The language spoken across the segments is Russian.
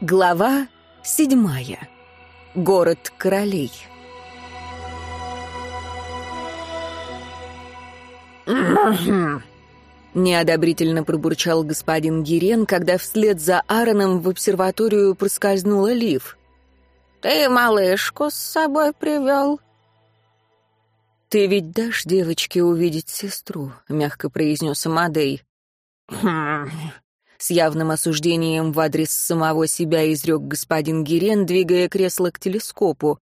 Глава седьмая. Город королей. Неодобрительно пробурчал господин Гирен, когда вслед за Аароном в обсерваторию проскользнула Лив. «Ты малышку с собой привел?» «Ты ведь дашь девочке увидеть сестру», — мягко произнес Амадей. «Хм, с явным осуждением в адрес самого себя изрек господин Гирен, двигая кресло к телескопу.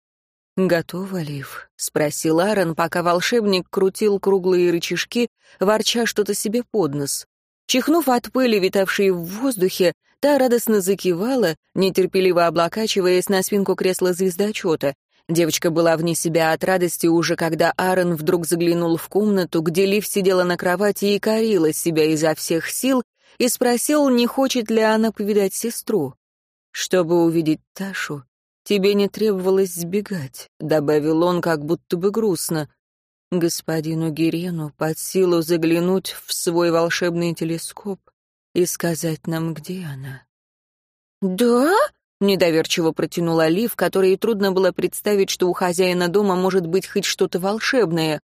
«Готова, Лив?» — спросил Аарон, пока волшебник крутил круглые рычажки, ворча что-то себе под нос. Чихнув от пыли, витавшей в воздухе, та радостно закивала, нетерпеливо облокачиваясь на спинку кресла звездочета. Девочка была вне себя от радости уже, когда Аарон вдруг заглянул в комнату, где Лив сидела на кровати и корила себя изо всех сил, и спросил, не хочет ли она повидать сестру. «Чтобы увидеть Ташу, тебе не требовалось сбегать», — добавил он, как будто бы грустно. Господину Гирену под силу заглянуть в свой волшебный телескоп и сказать нам, где она. «Да?» — недоверчиво протянула Лив, которой трудно было представить, что у хозяина дома может быть хоть что-то волшебное.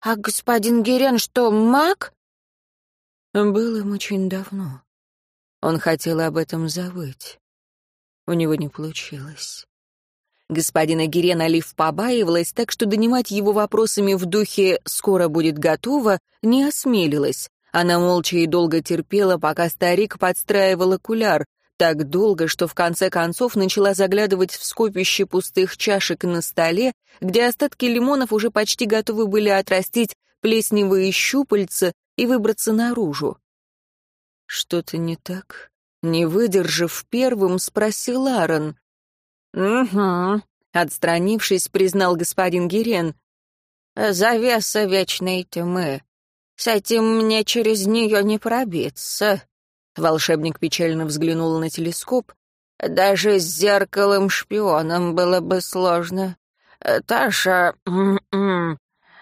«А господин Гирен что, маг?» Был им очень давно. Он хотел об этом забыть. У него не получилось. Господина Гирена Лив побаивалась, так что донимать его вопросами в духе «скоро будет готово» не осмелилась. Она молча и долго терпела, пока старик подстраивал окуляр, так долго, что в конце концов начала заглядывать в скопище пустых чашек на столе, где остатки лимонов уже почти готовы были отрастить плесневые щупальца и выбраться наружу. «Что-то не так?» Не выдержав первым, спросил Аарон. «Угу», — отстранившись, признал господин Гирен. «Завеса вечной тьмы. С этим мне через нее не пробиться». Волшебник печально взглянул на телескоп. «Даже с зеркалом-шпионом было бы сложно. Таша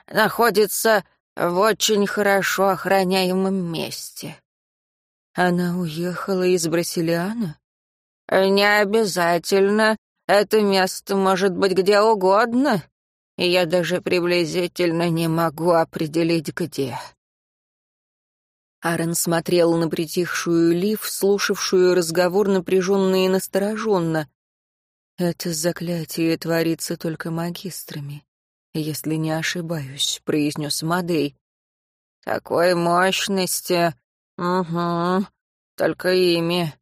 находится в очень хорошо охраняемом месте. Она уехала из Брасилиана? Не обязательно. Это место может быть где угодно. Я даже приблизительно не могу определить, где. Аарон смотрел на притихшую Лив, слушавшую разговор напряженно и настороженно. «Это заклятие творится только магистрами если не ошибаюсь», — произнес Мадей. «Такой мощности. Угу. Только ими.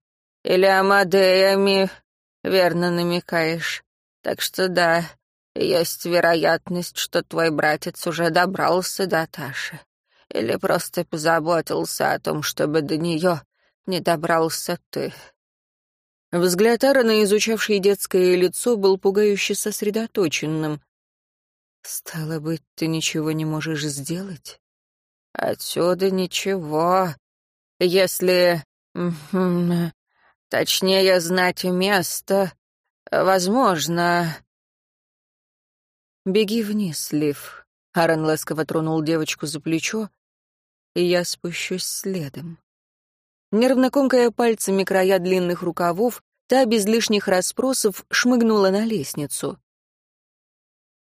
Или Амадеями, верно намекаешь. Так что да, есть вероятность, что твой братец уже добрался до Таши. Или просто позаботился о том, чтобы до нее не добрался ты». Взгляд Аарона, изучавший детское лицо, был пугающе сосредоточенным. «Стало быть, ты ничего не можешь сделать?» «Отсюда ничего. Если... точнее знать место, возможно...» «Беги вниз, Лив», — Аарон ласково тронул девочку за плечо, и я спущусь следом. Нервно комкая пальцами края длинных рукавов, та без лишних расспросов шмыгнула на лестницу.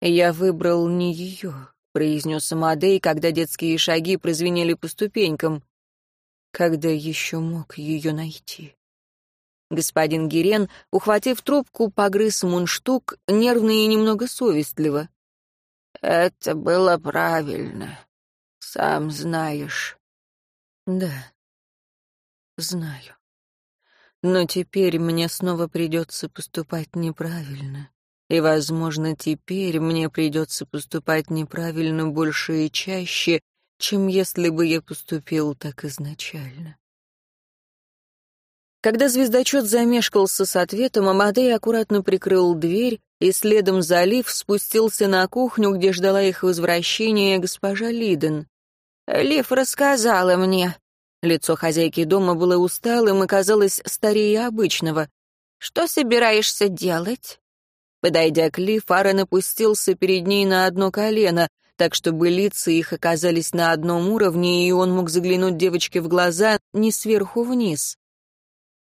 «Я выбрал не ее», — произнес Амадей, когда детские шаги прозвенели по ступенькам. «Когда еще мог ее найти?» Господин Гирен, ухватив трубку, погрыз мундштук, нервно и немного совестливо. «Это было правильно. Сам знаешь». «Да, знаю. Но теперь мне снова придется поступать неправильно. И, возможно, теперь мне придется поступать неправильно больше и чаще, чем если бы я поступил так изначально. Когда звездочет замешкался с ответом, Амадей аккуратно прикрыл дверь и, следом залив, спустился на кухню, где ждала их возвращения госпожа Лиден. «Лив рассказала мне». Лицо хозяйки дома было усталым и казалось старее обычного. «Что собираешься делать?» Подойдя к Ли, Фарен опустился перед ней на одно колено, так чтобы лица их оказались на одном уровне, и он мог заглянуть девочке в глаза не сверху вниз.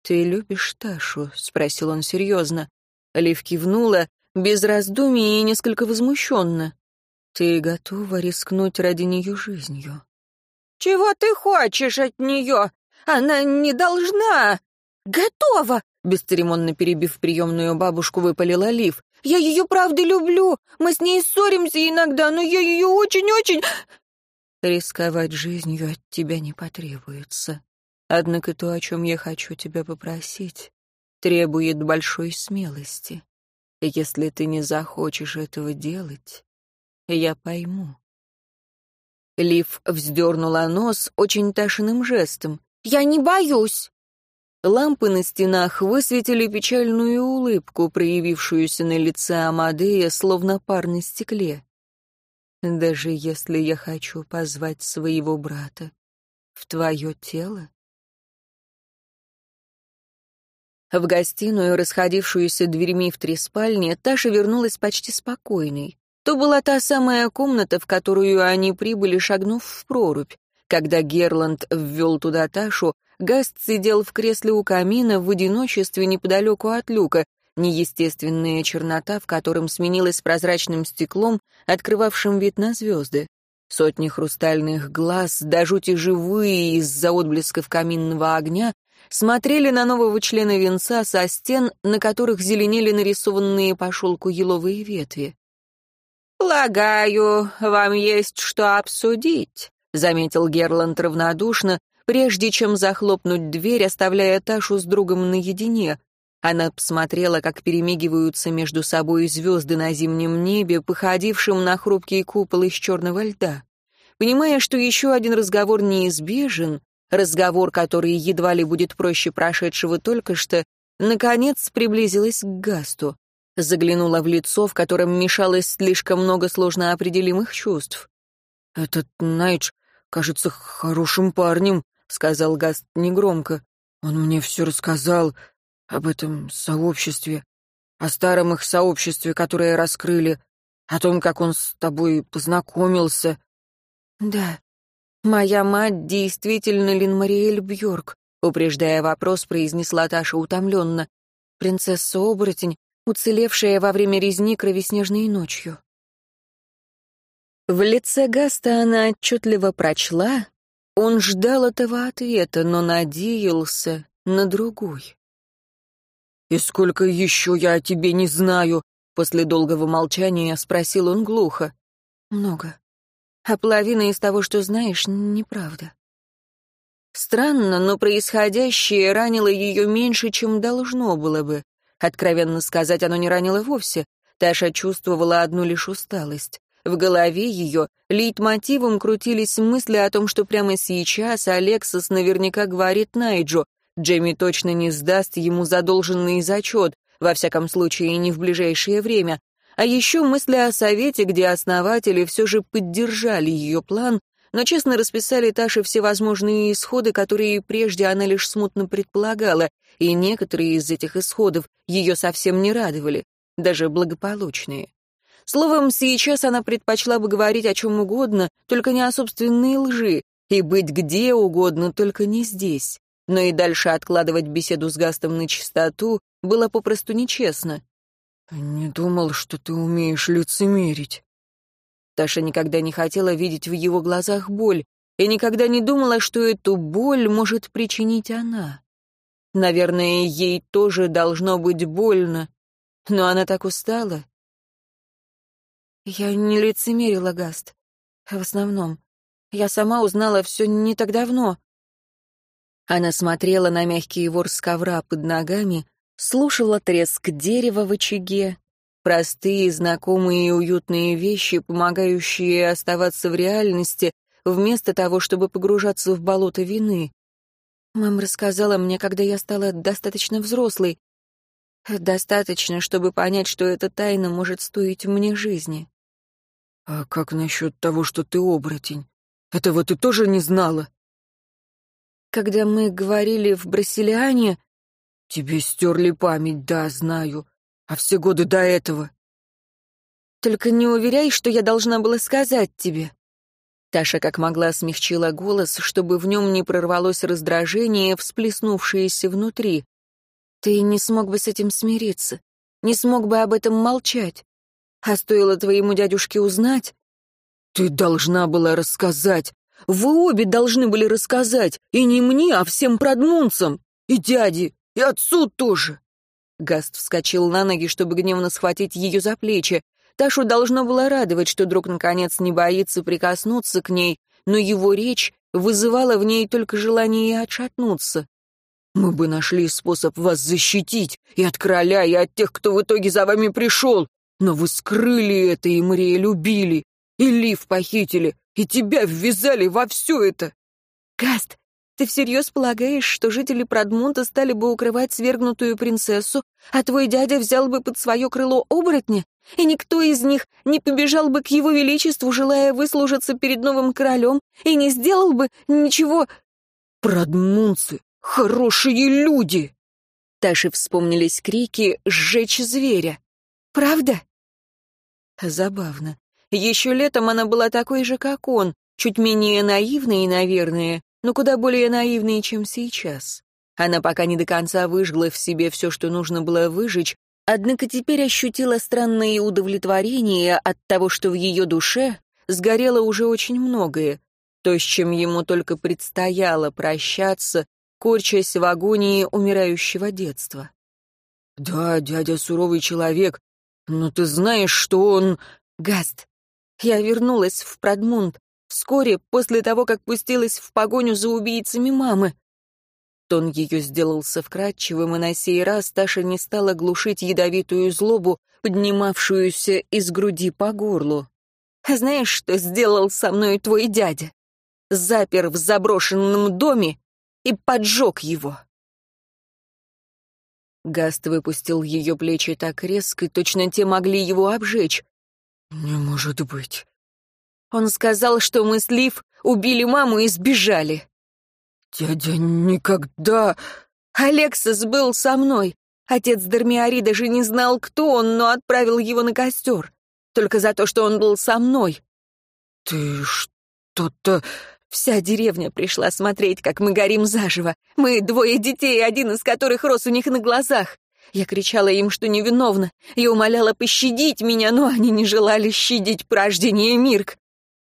«Ты любишь Ташу?» — спросил он серьезно. Лив кивнула, без раздумий и несколько возмущенно. «Ты готова рискнуть ради нее жизнью?» «Чего ты хочешь от нее? Она не должна!» «Готова!» — бесцеремонно перебив приемную бабушку, выпалила Лив. «Я ее правда люблю. Мы с ней ссоримся иногда, но я ее очень-очень...» «Рисковать жизнью от тебя не потребуется. Однако то, о чем я хочу тебя попросить, требует большой смелости. Если ты не захочешь этого делать, я пойму». Лив вздернула нос очень ташиным жестом. «Я не боюсь!» Лампы на стенах высветили печальную улыбку, проявившуюся на лице Амадея, словно пар на стекле. «Даже если я хочу позвать своего брата в твое тело?» В гостиную, расходившуюся дверьми в три спальни, Таша вернулась почти спокойной. То была та самая комната, в которую они прибыли, шагнув в прорубь. Когда Герланд ввел туда Ташу, Гаст сидел в кресле у камина в одиночестве неподалеку от люка, неестественная чернота, в котором сменилась прозрачным стеклом, открывавшим вид на звезды. Сотни хрустальных глаз, до жути живые из-за отблесков каминного огня, смотрели на нового члена венца со стен, на которых зеленели нарисованные по шелку еловые ветви. «Полагаю, вам есть что обсудить», — заметил Герланд равнодушно, прежде чем захлопнуть дверь, оставляя Ташу с другом наедине. Она посмотрела, как перемигиваются между собой звезды на зимнем небе, походившем на хрупкий купол из черного льда. Понимая, что еще один разговор неизбежен, разговор, который едва ли будет проще прошедшего только что, наконец приблизилась к Гасту. Заглянула в лицо, в котором мешалось слишком много сложно определимых чувств. «Этот Найдж кажется хорошим парнем», — сказал Гаст негромко. «Он мне все рассказал об этом сообществе, о старом их сообществе, которое раскрыли, о том, как он с тобой познакомился». «Да, моя мать действительно Лин-Мариэль Бьорк», упреждая вопрос, произнесла Таша утомленно. «Принцесса-оборотень, уцелевшая во время резни кровеснежной ночью». В лице Гаста она отчетливо прочла, он ждал этого ответа, но надеялся на другой. «И сколько еще я о тебе не знаю?» После долгого молчания спросил он глухо. «Много. А половина из того, что знаешь, неправда». Странно, но происходящее ранило ее меньше, чем должно было бы. Откровенно сказать, оно не ранило вовсе. Таша чувствовала одну лишь усталость. В голове ее лейтмотивом крутились мысли о том, что прямо сейчас Алексас наверняка говорит Найджу. Джемми точно не сдаст ему задолженный зачет, во всяком случае не в ближайшее время. А еще мысли о совете, где основатели все же поддержали ее план, но честно расписали Таше всевозможные исходы, которые прежде она лишь смутно предполагала, и некоторые из этих исходов ее совсем не радовали, даже благополучные. Словом, сейчас она предпочла бы говорить о чем угодно, только не о собственной лжи, и быть где угодно, только не здесь. Но и дальше откладывать беседу с Гастом на чистоту было попросту нечестно. «Не думал, что ты умеешь лицемерить». Таша никогда не хотела видеть в его глазах боль, и никогда не думала, что эту боль может причинить она. Наверное, ей тоже должно быть больно, но она так устала, я не лицемерила, Гаст. В основном. Я сама узнала все не так давно. Она смотрела на мягкий ворс ковра под ногами, слушала треск дерева в очаге, простые, знакомые и уютные вещи, помогающие оставаться в реальности, вместо того, чтобы погружаться в болото вины. Мама рассказала мне, когда я стала достаточно взрослой. Достаточно, чтобы понять, что эта тайна может стоить мне жизни. «А как насчет того, что ты оборотень? Этого ты тоже не знала?» «Когда мы говорили в Брасилиане...» «Тебе стерли память, да, знаю. А все годы до этого...» «Только не уверяй, что я должна была сказать тебе». Таша как могла смягчила голос, чтобы в нем не прорвалось раздражение, всплеснувшееся внутри. Ты не смог бы с этим смириться, не смог бы об этом молчать. А стоило твоему дядюшке узнать... Ты должна была рассказать. Вы обе должны были рассказать. И не мне, а всем продмунцам. И дяде, и отцу тоже. Гаст вскочил на ноги, чтобы гневно схватить ее за плечи. Ташу должно было радовать, что друг наконец не боится прикоснуться к ней, но его речь вызывала в ней только желание отшатнуться. «Мы бы нашли способ вас защитить и от короля, и от тех, кто в итоге за вами пришел, но вы скрыли это, и Мария любили, и Лив похитили, и тебя ввязали во все это!» «Гаст, ты всерьез полагаешь, что жители Продмунта стали бы укрывать свергнутую принцессу, а твой дядя взял бы под свое крыло оборотня, и никто из них не побежал бы к его величеству, желая выслужиться перед новым королем, и не сделал бы ничего...» «Продмунцы! Хорошие люди!» Таше вспомнились крики «Сжечь зверя!» «Правда?» Забавно. Еще летом она была такой же, как он, чуть менее наивной, наверное, но куда более наивные, чем сейчас. Она пока не до конца выжгла в себе все, что нужно было выжечь, однако теперь ощутила странное удовлетворение от того, что в ее душе сгорело уже очень многое, то, с чем ему только предстояло прощаться, корчась в агонии умирающего детства. «Да, дядя суровый человек, но ты знаешь, что он...» «Гаст, я вернулась в Продмунд, Вскоре, после того, как пустилась в погоню за убийцами мамы. Тон ее сделался вкрадчивым, и на сей раз Таша не стала глушить ядовитую злобу, поднимавшуюся из груди по горлу. «Знаешь, что сделал со мной твой дядя? Запер в заброшенном доме и поджег его». Гаст выпустил ее плечи так резко, точно те могли его обжечь. «Не может быть. Он сказал, что мы с Лив убили маму и сбежали. Дядя никогда... Алексас был со мной. Отец Дармиари даже не знал, кто он, но отправил его на костер. Только за то, что он был со мной. Ты что-то... Вся деревня пришла смотреть, как мы горим заживо. Мы двое детей, один из которых рос у них на глазах. Я кричала им, что невиновна, и умоляла пощадить меня, но они не желали щадить порождение Мирк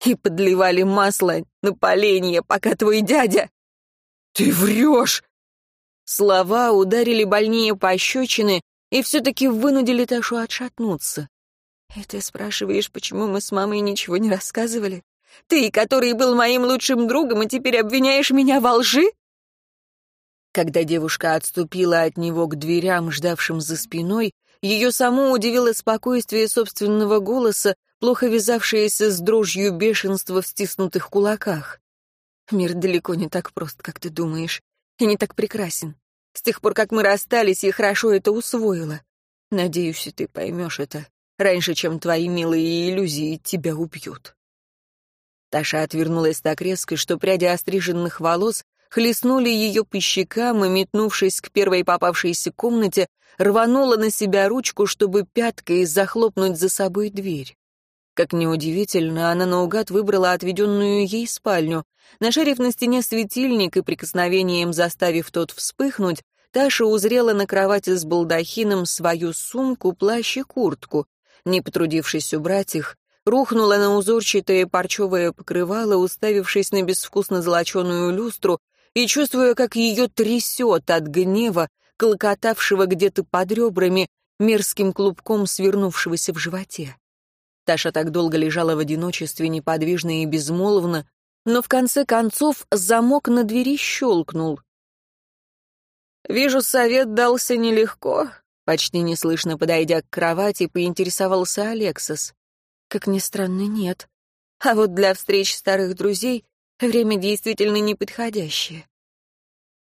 и подливали масло на поленье, пока твой дядя...» «Ты врешь!» Слова ударили больнее пощечины и все-таки вынудили Ташу отшатнуться. «И ты спрашиваешь, почему мы с мамой ничего не рассказывали? Ты, который был моим лучшим другом, и теперь обвиняешь меня во лжи?» Когда девушка отступила от него к дверям, ждавшим за спиной, ее саму удивило спокойствие собственного голоса, плохо вязавшееся с дрожью бешенства в стиснутых кулаках. Мир далеко не так прост, как ты думаешь, и не так прекрасен. С тех пор, как мы расстались, я хорошо это усвоила. Надеюсь, и ты поймешь это, раньше, чем твои милые иллюзии тебя убьют. Таша отвернулась так резко, что пряди остриженных волос хлестнули ее по щекам и, метнувшись к первой попавшейся комнате, рванула на себя ручку, чтобы пяткой захлопнуть за собой дверь. Как неудивительно, она наугад выбрала отведенную ей спальню. Нашарив на стене светильник и прикосновением заставив тот вспыхнуть, Таша узрела на кровати с балдахином свою сумку, плащ и куртку. Не потрудившись убрать их, рухнула на узорчатое парчевое покрывало, уставившись на безвкусно золоченую люстру и чувствуя, как ее трясет от гнева, клокотавшего где-то под ребрами, мерзким клубком свернувшегося в животе. Таша так долго лежала в одиночестве, неподвижно и безмолвно, но в конце концов замок на двери щелкнул. «Вижу, совет дался нелегко», — почти неслышно подойдя к кровати, поинтересовался Алексас. «Как ни странно, нет. А вот для встреч старых друзей время действительно неподходящее».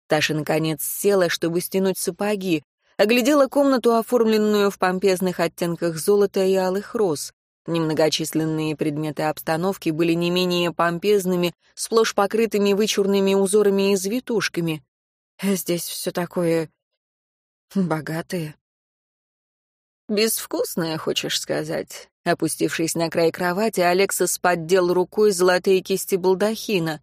Таша, наконец, села, чтобы стянуть сапоги, оглядела комнату, оформленную в помпезных оттенках золота и алых роз. Немногочисленные предметы обстановки были не менее помпезными, сплошь покрытыми вычурными узорами и завитушками. Здесь все такое... богатое. «Безвкусное, хочешь сказать?» Опустившись на край кровати, Алексас поддел рукой золотые кисти балдахина.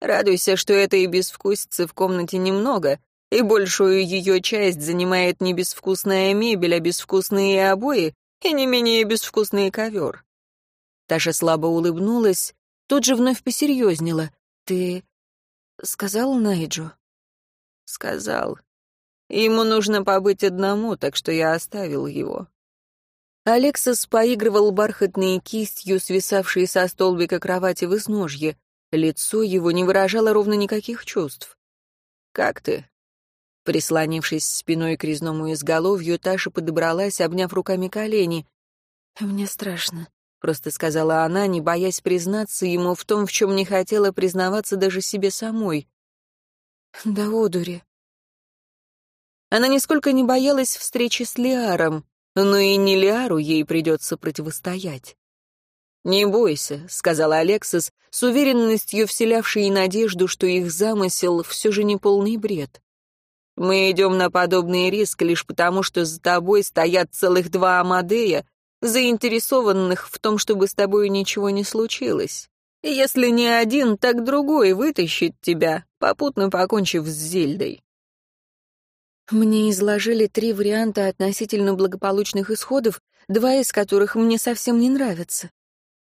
«Радуйся, что этой безвкусицы в комнате немного, и большую ее часть занимает не безвкусная мебель, а безвкусные обои и не менее безвкусный ковер. Таша слабо улыбнулась, тут же вновь посерьезнела. «Ты сказал Найджу?» «Сказал. Ему нужно побыть одному, так что я оставил его». Алексас поигрывал бархатной кистью, свисавшей со столбика кровати в изножье. Лицо его не выражало ровно никаких чувств. «Как ты?» Прислонившись спиной к резному изголовью, Таша подобралась, обняв руками колени. «Мне страшно», — просто сказала она, не боясь признаться ему в том, в чем не хотела признаваться даже себе самой. «Да одури». Она нисколько не боялась встречи с Лиаром, но и не Лиару ей придется противостоять. «Не бойся», — сказал Алексис, с уверенностью вселявшей надежду, что их замысел все же не полный бред. Мы идем на подобный риск лишь потому, что за тобой стоят целых два Амадея, заинтересованных в том, чтобы с тобой ничего не случилось. Если не один, так другой вытащит тебя, попутно покончив с Зельдой. Мне изложили три варианта относительно благополучных исходов, два из которых мне совсем не нравятся.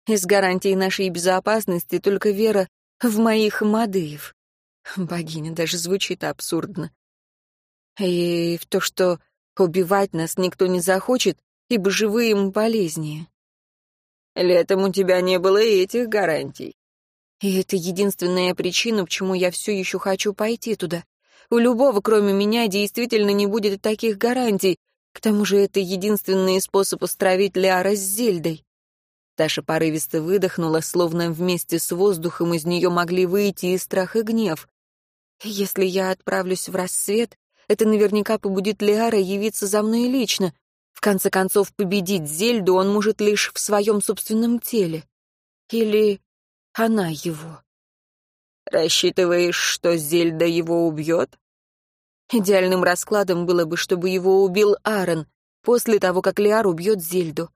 Из гарантий нашей безопасности только вера в моих Амадеев. Богиня даже звучит абсурдно. И в то, что убивать нас никто не захочет, ибо живые им полезнее. Летом у тебя не было и этих гарантий. И это единственная причина, почему я все еще хочу пойти туда. У любого, кроме меня, действительно не будет таких гарантий. К тому же это единственный способ устроить Лиара с Зельдой. Таша порывисто выдохнула, словно вместе с воздухом из нее могли выйти и страх, и гнев. Если я отправлюсь в рассвет, это наверняка побудит Лиара явиться за мной лично. В конце концов, победить Зельду он может лишь в своем собственном теле. Или она его. Рассчитываешь, что Зельда его убьет? Идеальным раскладом было бы, чтобы его убил Аарон, после того, как Лиар убьет Зельду.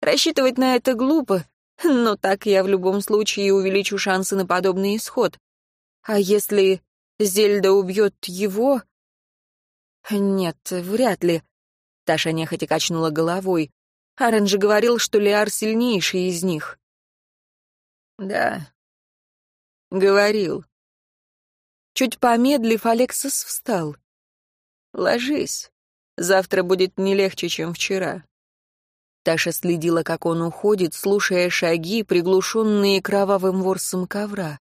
Рассчитывать на это глупо, но так я в любом случае увеличу шансы на подобный исход. А если Зельда убьет его, «Нет, вряд ли». Таша нехотя качнула головой. Арен же говорил, что Лиар сильнейший из них. «Да, говорил». Чуть помедлив, Алексас встал. «Ложись. Завтра будет не легче, чем вчера». Таша следила, как он уходит, слушая шаги, приглушенные кровавым ворсом ковра.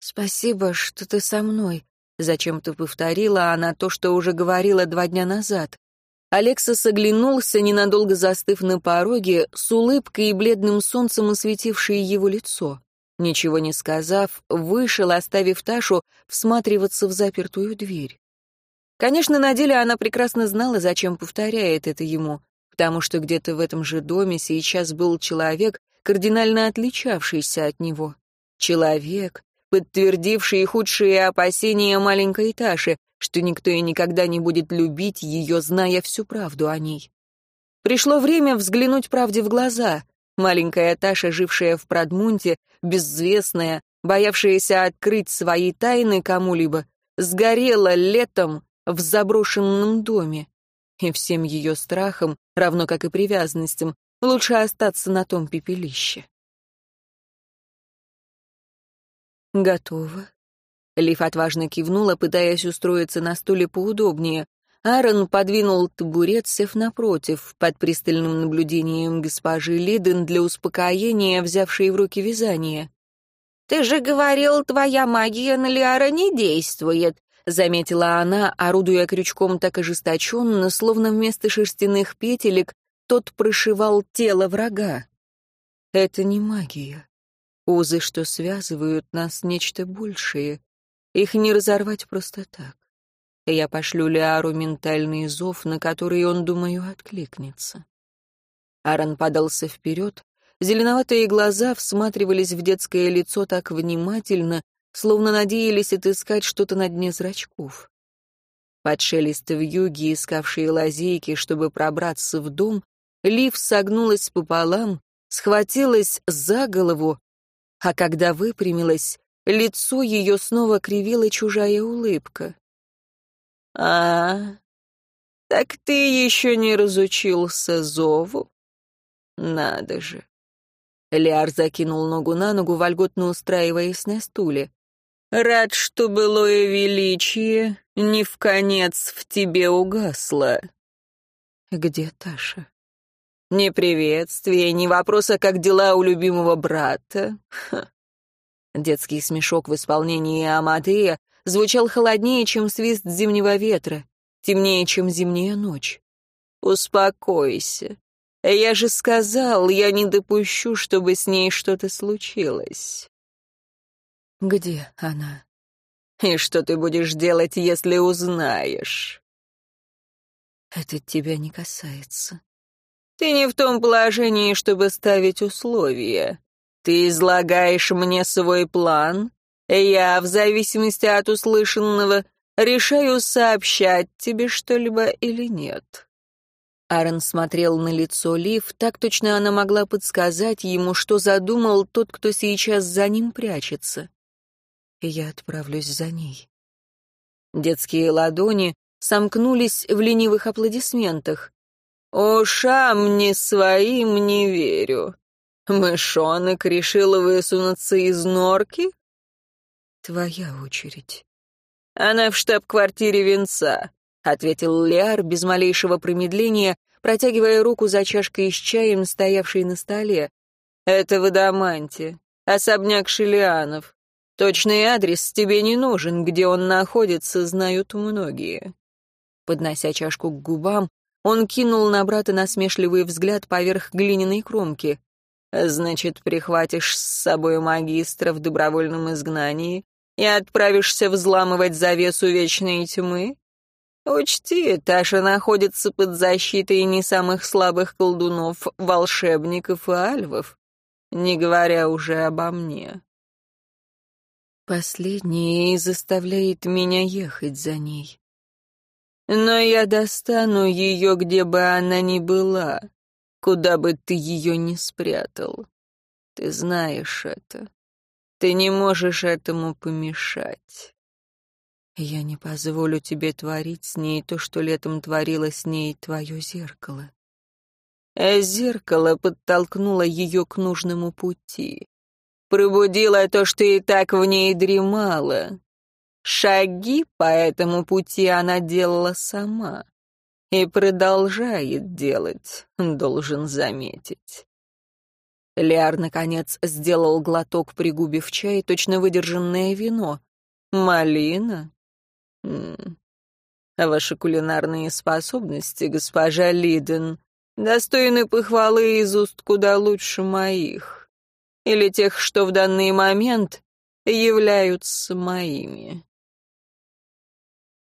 «Спасибо, что ты со мной», Зачем-то повторила она то, что уже говорила два дня назад. Алексас оглянулся, ненадолго застыв на пороге, с улыбкой и бледным солнцем осветившей его лицо. Ничего не сказав, вышел, оставив Ташу всматриваться в запертую дверь. Конечно, на деле она прекрасно знала, зачем повторяет это ему, потому что где-то в этом же доме сейчас был человек, кардинально отличавшийся от него. Человек, подтвердившие худшие опасения маленькой Таши, что никто и никогда не будет любить ее, зная всю правду о ней. Пришло время взглянуть правде в глаза. Маленькая Таша, жившая в Прадмунте, безвестная, боявшаяся открыть свои тайны кому-либо, сгорела летом в заброшенном доме. И всем ее страхам, равно как и привязанностям, лучше остаться на том пепелище. «Готово». Лив отважно кивнула, пытаясь устроиться на стуле поудобнее. Аарон подвинул табурет, сев напротив, под пристальным наблюдением госпожи Лиден для успокоения, взявшей в руки вязание. «Ты же говорил, твоя магия на Лиара не действует», — заметила она, орудуя крючком так ожесточенно, словно вместо шерстяных петелек тот прошивал тело врага. «Это не магия. Узы, что связывают нас, нечто большее. Их не разорвать просто так. Я пошлю Лиару ментальный зов, на который он, думаю, откликнется. Аарон подался вперед. Зеленоватые глаза всматривались в детское лицо так внимательно, словно надеялись отыскать что-то на дне зрачков. Под шелест вьюги, искавшие лазейки, чтобы пробраться в дом, Лив согнулась пополам, схватилась за голову а когда выпрямилась, лицо ее снова кривила чужая улыбка. А, так ты еще не разучился зову? Надо же. Лиар закинул ногу на ногу, вольготно устраиваясь на стуле. «Рад, что былое величие не в конец в тебе угасло». «Где Таша?» «Ни приветствия, ни вопроса, как дела у любимого брата». Ха. Детский смешок в исполнении Амадея звучал холоднее, чем свист зимнего ветра, темнее, чем зимняя ночь. «Успокойся. Я же сказал, я не допущу, чтобы с ней что-то случилось». «Где она?» «И что ты будешь делать, если узнаешь?» «Это тебя не касается». «Ты не в том положении, чтобы ставить условия. Ты излагаешь мне свой план, я, в зависимости от услышанного, решаю, сообщать тебе что-либо или нет». Аарон смотрел на лицо Лив, так точно она могла подсказать ему, что задумал тот, кто сейчас за ним прячется. И я отправлюсь за ней. Детские ладони сомкнулись в ленивых аплодисментах. «Ушам не своим не верю. Мышонок решила высунуться из норки? Твоя очередь. Она в штаб-квартире венца, ответил Лиар без малейшего промедления, протягивая руку за чашкой с чаем, стоявшей на столе. Это в Адаманте, особняк Шилианов. Точный адрес тебе не нужен, где он находится, знают многие. Поднося чашку к губам, он кинул на брата насмешливый взгляд поверх глиняной кромки. Значит, прихватишь с собой магистра в добровольном изгнании и отправишься взламывать завесу вечной тьмы? Учти, Таша находится под защитой не самых слабых колдунов, волшебников и альвов, не говоря уже обо мне. Последнее и заставляет меня ехать за ней. Но я достану ее, где бы она ни была куда бы ты ее ни спрятал. Ты знаешь это. Ты не можешь этому помешать. Я не позволю тебе творить с ней то, что летом творило с ней твое зеркало. А зеркало подтолкнуло ее к нужному пути. Пробудило то, что и так в ней дремало. Шаги по этому пути она делала сама. И продолжает делать, должен заметить. Лиар, наконец, сделал глоток, пригубив чай, точно выдержанное вино. «Малина? М -м. Ваши кулинарные способности, госпожа Лиден, достойны похвалы из уст куда лучше моих. Или тех, что в данный момент являются моими».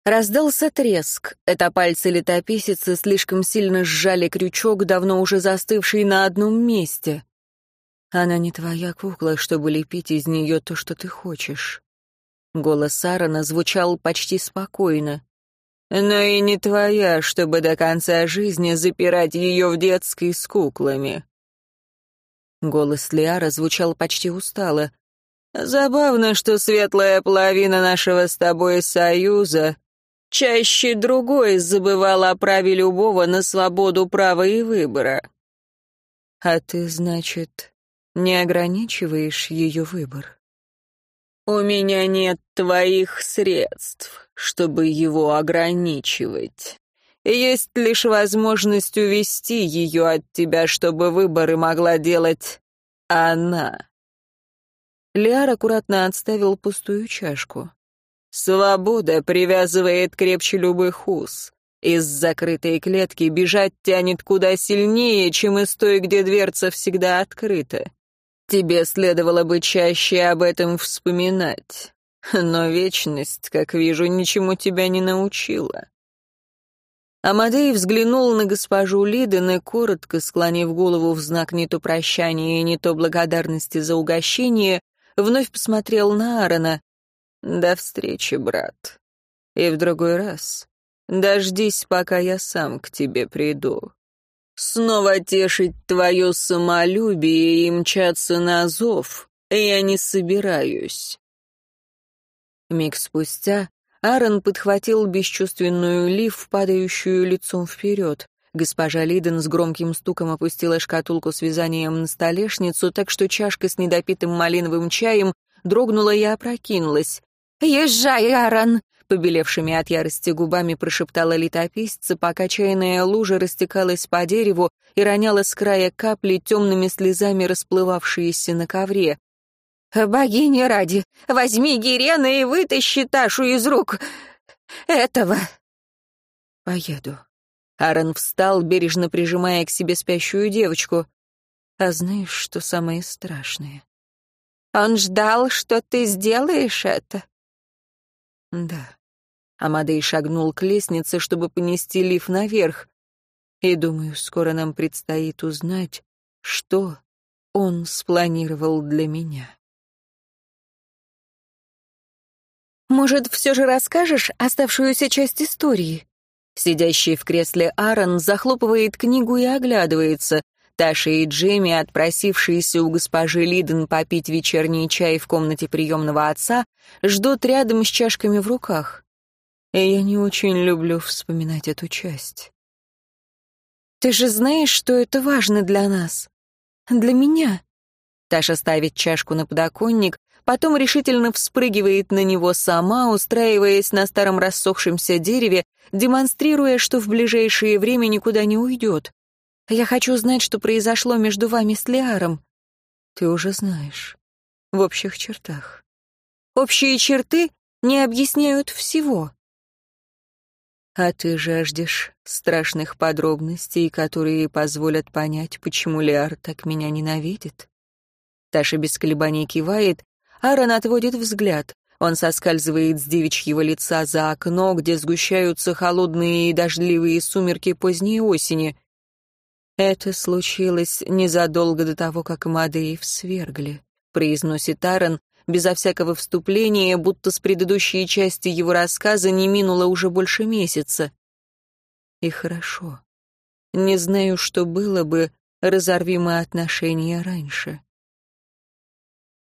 Раздался треск. Это пальцы летописицы слишком сильно сжали крючок, давно уже застывший на одном месте. Она не твоя кукла, чтобы лепить из нее то, что ты хочешь. Голос Аарона звучал почти спокойно. «Но и не твоя, чтобы до конца жизни запирать ее в детской с куклами». Голос Лиара звучал почти устало. «Забавно, что светлая половина нашего с тобой союза чаще другой забывал о праве любого на свободу права и выбора. А ты, значит, не ограничиваешь ее выбор? У меня нет твоих средств, чтобы его ограничивать. Есть лишь возможность увести ее от тебя, чтобы выборы могла делать она. Лиар аккуратно отставил пустую чашку. Свобода привязывает крепче любых уз. Из закрытой клетки бежать тянет куда сильнее, чем из той, где дверца всегда открыта. Тебе следовало бы чаще об этом вспоминать. Но вечность, как вижу, ничему тебя не научила. Амадей взглянул на госпожу Лиден и, коротко склонив голову в знак не то прощания, не то благодарности за угощение, вновь посмотрел на Аарона. До встречи, брат. И в другой раз. Дождись, пока я сам к тебе приду. Снова тешить твое самолюбие и мчаться на зов я не собираюсь. Миг спустя Аарон подхватил бесчувственную Лив, падающую лицом вперед. Госпожа Лиден с громким стуком опустила шкатулку с вязанием на столешницу, так что чашка с недопитым малиновым чаем дрогнула и опрокинулась. «Езжай, Аарон!» — побелевшими от ярости губами прошептала летописца, пока чайная лужа растекалась по дереву и роняла с края капли темными слезами расплывавшиеся на ковре. «Богиня ради, возьми Герена и вытащи Ташу из рук этого!» «Поеду». Аарон встал, бережно прижимая к себе спящую девочку. «А знаешь, что самое страшное?» «Он ждал, что ты сделаешь это?» «Да». Амадей шагнул к лестнице, чтобы понести лиф наверх. И думаю, скоро нам предстоит узнать, что он спланировал для меня. «Может, все же расскажешь оставшуюся часть истории?» Сидящий в кресле Аарон захлопывает книгу и оглядывается. Таша и Джейми, отпросившиеся у госпожи Лиден попить вечерний чай в комнате приемного отца, ждут рядом с чашками в руках. Я не очень люблю вспоминать эту часть. «Ты же знаешь, что это важно для нас. Для меня». Таша ставит чашку на подоконник, потом решительно вспрыгивает на него сама, устраиваясь на старом рассохшемся дереве, демонстрируя, что в ближайшее время никуда не уйдет. «Я хочу знать, что произошло между вами с Лиаром». «Ты уже знаешь. В общих чертах». «Общие черты не объясняют всего». «А ты жаждешь страшных подробностей, которые позволят понять, почему Лиар так меня ненавидит?» Таша без колебаний кивает, Аарон отводит взгляд. Он соскальзывает с девичьего лица за окно, где сгущаются холодные и дождливые сумерки поздней осени. «Это случилось незадолго до того, как Мадеев свергли», — произносит Аарон, безо всякого вступления, будто с предыдущей части его рассказа не минуло уже больше месяца. И хорошо. Не знаю, что было бы, разорви мы отношения раньше.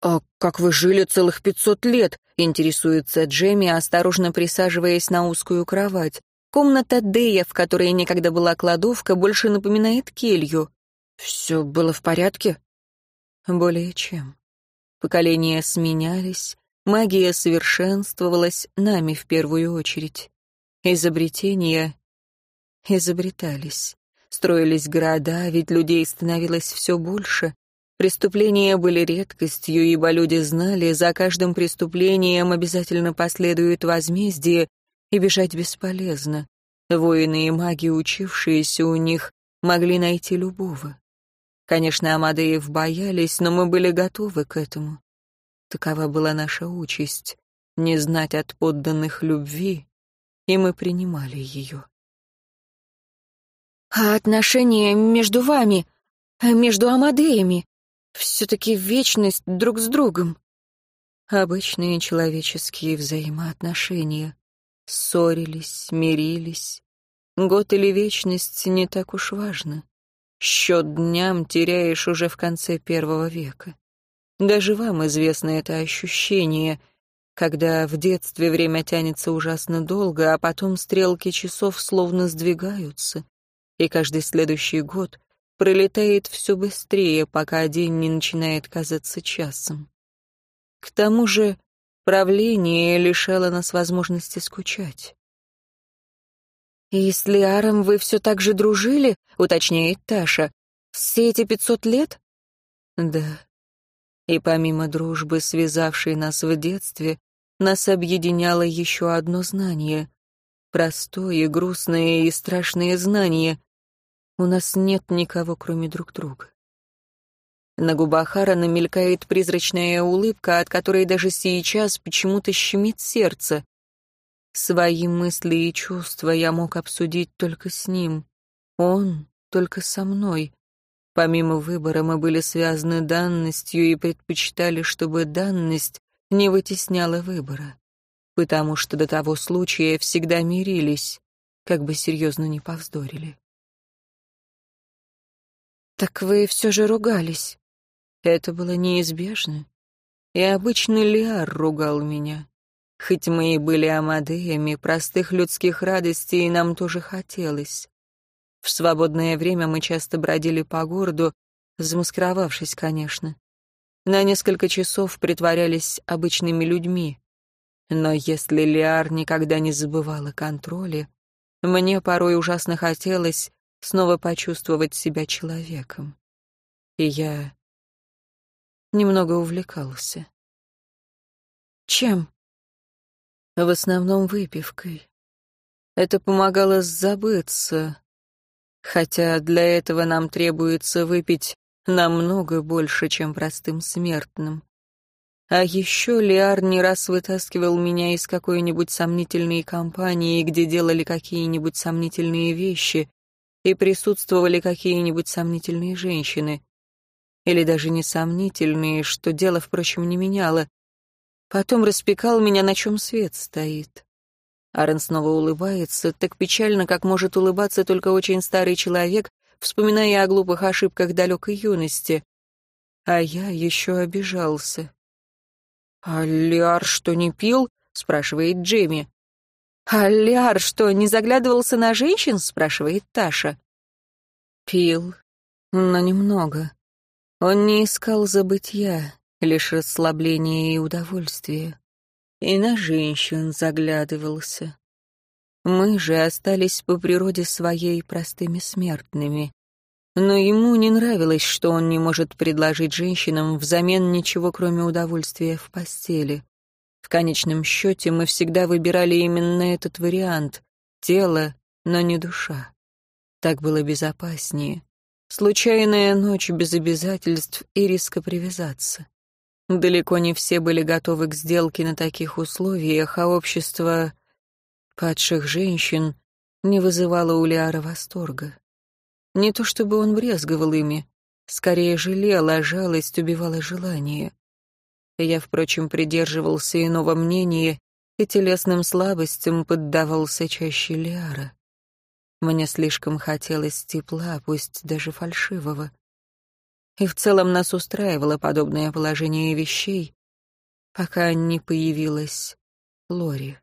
«А как вы жили целых пятьсот лет?» — интересуется Джемми, осторожно присаживаясь на узкую кровать. Комната Дея, в которой некогда была кладовка, больше напоминает келью. «Все было в порядке?» «Более чем. Поколения сменялись, магия совершенствовалась нами в первую очередь. Изобретения изобретались. Строились города, ведь людей становилось все больше. Преступления были редкостью, ибо люди знали, за каждым преступлением обязательно последует возмездие, и бежать бесполезно. Воины и маги, учившиеся у них, могли найти любого. Конечно, Амадеев боялись, но мы были готовы к этому. Такова была наша участь — не знать от подданных любви, и мы принимали ее. «А отношения между вами, между Амадеями?» Все-таки вечность друг с другом. Обычные человеческие взаимоотношения. Ссорились, мирились. Год или вечность не так уж важно. Счет дням теряешь уже в конце первого века. Даже вам известно это ощущение, когда в детстве время тянется ужасно долго, а потом стрелки часов словно сдвигаются, и каждый следующий год пролетает все быстрее, пока день не начинает казаться часом. К тому же правление лишало нас возможности скучать. «И с Лиаром вы все так же дружили?» — уточняет Таша. «Все эти пятьсот лет?» «Да. И помимо дружбы, связавшей нас в детстве, нас объединяло еще одно знание. Простое, грустное и страшное знание. У нас нет никого, кроме друг друга. На губах Аарона мелькает призрачная улыбка, от которой даже сейчас почему-то щемит сердце. Свои мысли и чувства я мог обсудить только с ним. Он только со мной. Помимо выбора мы были связаны данностью и предпочитали, чтобы данность не вытесняла выбора. Потому что до того случая всегда мирились, как бы серьезно не повздорили. «Так вы все же ругались?» Это было неизбежно. И обычно Лиар ругал меня. Хоть мы и были Амадеями, простых людских радостей нам тоже хотелось. В свободное время мы часто бродили по городу, замаскировавшись, конечно. На несколько часов притворялись обычными людьми. Но если Лиар никогда не забывала контроля, мне порой ужасно хотелось снова почувствовать себя человеком. И я немного увлекался. Чем? В основном выпивкой. Это помогало забыться, хотя для этого нам требуется выпить намного больше, чем простым смертным. А еще Лиар не раз вытаскивал меня из какой-нибудь сомнительной компании, где делали какие-нибудь сомнительные вещи, и присутствовали какие-нибудь сомнительные женщины. Или даже несомнительные, что дело, впрочем, не меняло. Потом распекал меня, на чем свет стоит. Арен снова улыбается, так печально, как может улыбаться только очень старый человек, вспоминая о глупых ошибках далекой юности. А я еще обижался. «А Лиар что, не пил?» — спрашивает Джейми. «А что, не заглядывался на женщин?» — спрашивает Таша. «Пил, но немного. Он не искал забытья, лишь расслабление и удовольствие. И на женщин заглядывался. Мы же остались по природе своей простыми смертными. Но ему не нравилось, что он не может предложить женщинам взамен ничего, кроме удовольствия в постели. В конечном счете мы всегда выбирали именно этот вариант — тело, но не душа. Так было безопаснее. Случайная ночь без обязательств и риска привязаться. Далеко не все были готовы к сделке на таких условиях, а общество падших женщин не вызывало у Лиара восторга. Не то чтобы он брезговал ими, скорее жалел, а жалость убивала желание. Я, впрочем, придерживался иного мнения и телесным слабостям поддавался чаще Лиара. Мне слишком хотелось тепла, пусть даже фальшивого. И в целом нас устраивало подобное положение вещей, пока не появилась Лори.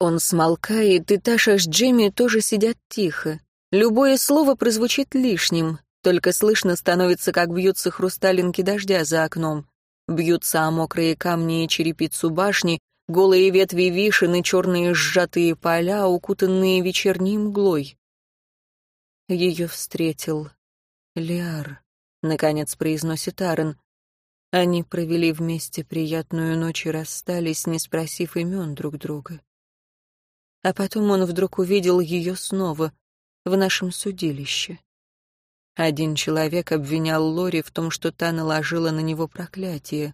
Он смолкает, и Таша с Джимми тоже сидят тихо. Любое слово прозвучит лишним, только слышно становится, как бьются хрусталинки дождя за окном. Бьются о мокрые камни и черепицу башни, голые ветви вишен и черные сжатые поля, укутанные вечерней мглой. Ее встретил Лиар, наконец произносит Аарон. Они провели вместе приятную ночь и расстались, не спросив имен друг друга. А потом он вдруг увидел ее снова — в нашем судилище. Один человек обвинял Лори в том, что та наложила на него проклятие.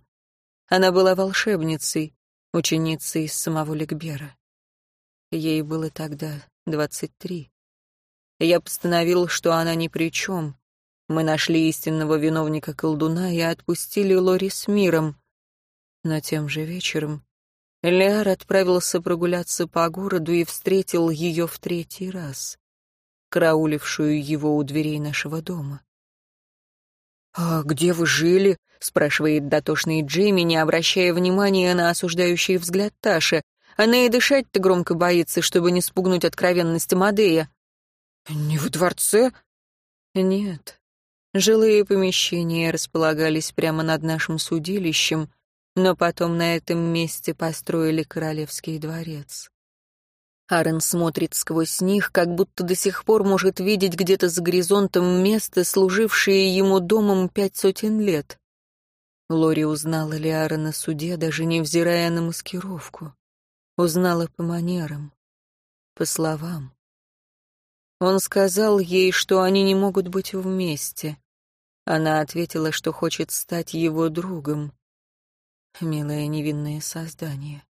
Она была волшебницей, ученицей самого Ликбера. Ей было тогда двадцать три. Я постановил, что она ни при чем. Мы нашли истинного виновника колдуна и отпустили Лори с миром. Но тем же вечером Леар отправился прогуляться по городу и встретил ее в третий раз караулившую его у дверей нашего дома. «А где вы жили?» — спрашивает дотошный Джейми, не обращая внимания на осуждающий взгляд Таши. Она и дышать-то громко боится, чтобы не спугнуть откровенность Мадея. «Не в дворце?» «Нет. Жилые помещения располагались прямо над нашим судилищем, но потом на этом месте построили королевский дворец. Арен смотрит сквозь них, как будто до сих пор может видеть где-то за горизонтом место, служившее ему домом пять сотен лет. Лори узнала ли Лиара на суде, даже невзирая на маскировку. Узнала по манерам, по словам. Он сказал ей, что они не могут быть вместе. Она ответила, что хочет стать его другом. Милое невинное создание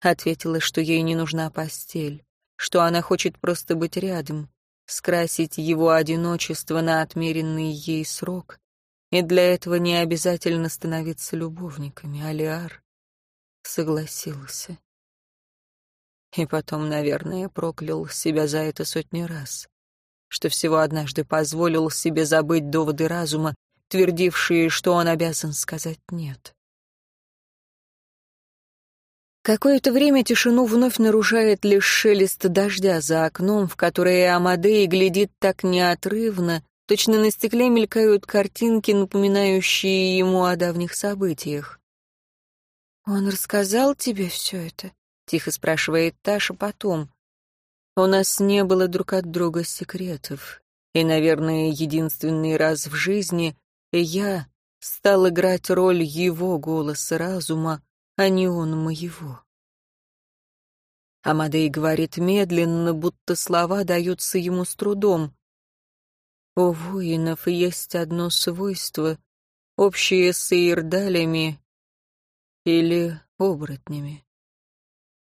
ответила, что ей не нужна постель, что она хочет просто быть рядом, скрасить его одиночество на отмеренный ей срок, и для этого не обязательно становиться любовниками. Алиар согласился. И потом, наверное, проклял себя за это сотни раз, что всего однажды позволил себе забыть доводы разума, твердившие, что он обязан сказать «нет». Какое-то время тишину вновь нарушает лишь шелест дождя за окном, в которое Амадей глядит так неотрывно, точно на стекле мелькают картинки, напоминающие ему о давних событиях. «Он рассказал тебе все это?» — тихо спрашивает Таша потом. «У нас не было друг от друга секретов, и, наверное, единственный раз в жизни я стал играть роль его голоса разума, а не он моего. Амадей говорит медленно, будто слова даются ему с трудом. У воинов есть одно свойство, общее с иердалями или оборотнями.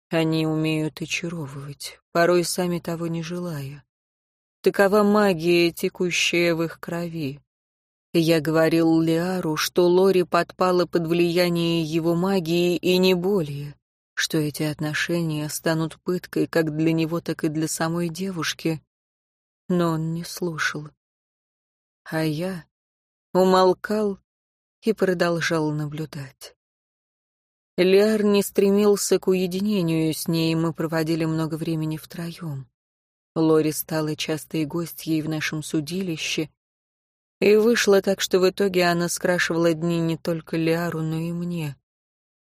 Они умеют очаровывать, порой сами того не желая. Такова магия, текущая в их крови. Я говорил Лиару, что Лори подпала под влияние его магии и не более, что эти отношения станут пыткой как для него, так и для самой девушки. Но он не слушал. А я умолкал и продолжал наблюдать. Лиар не стремился к уединению с ней, мы проводили много времени втроем. Лори стала частой гостьей в нашем судилище, и вышло так, что в итоге она скрашивала дни не только Лиару, но и мне.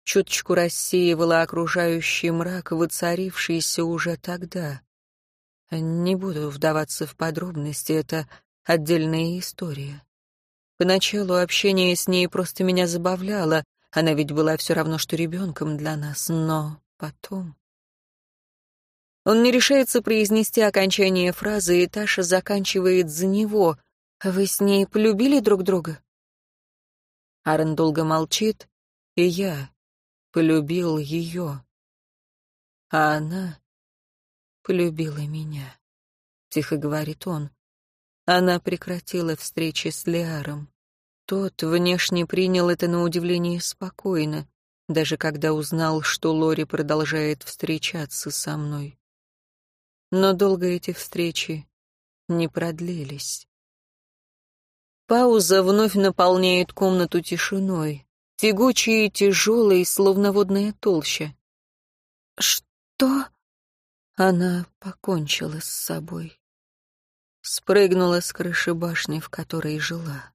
Чуточку рассеивала окружающий мрак, воцарившийся уже тогда. Не буду вдаваться в подробности, это отдельная история. Поначалу общение с ней просто меня забавляло, она ведь была все равно, что ребенком для нас, но потом... Он не решается произнести окончание фразы, и Таша заканчивает за него — «Вы с ней полюбили друг друга?» Аарон долго молчит, и я полюбил ее. А она полюбила меня, — тихо говорит он. Она прекратила встречи с Лиаром. Тот внешне принял это на удивление спокойно, даже когда узнал, что Лори продолжает встречаться со мной. Но долго эти встречи не продлились. Пауза вновь наполняет комнату тишиной, тягучей и тяжелой, словно водная толща. «Что?» Она покончила с собой. Спрыгнула с крыши башни, в которой жила.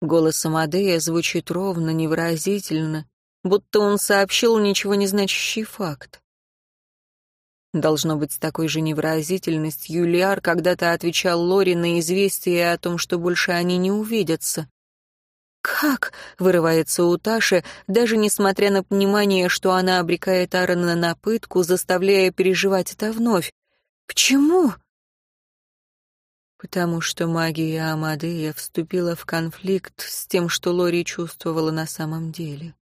Голос Амадея звучит ровно, невыразительно, будто он сообщил ничего не значащий факт. Должно быть, с такой же невыразительностью Лиар когда-то отвечал Лори на известие о том, что больше они не увидятся. «Как?» — вырывается у Таши, даже несмотря на понимание, что она обрекает Аарона на пытку, заставляя переживать это вновь. «Почему?» Потому что магия Амадея вступила в конфликт с тем, что Лори чувствовала на самом деле.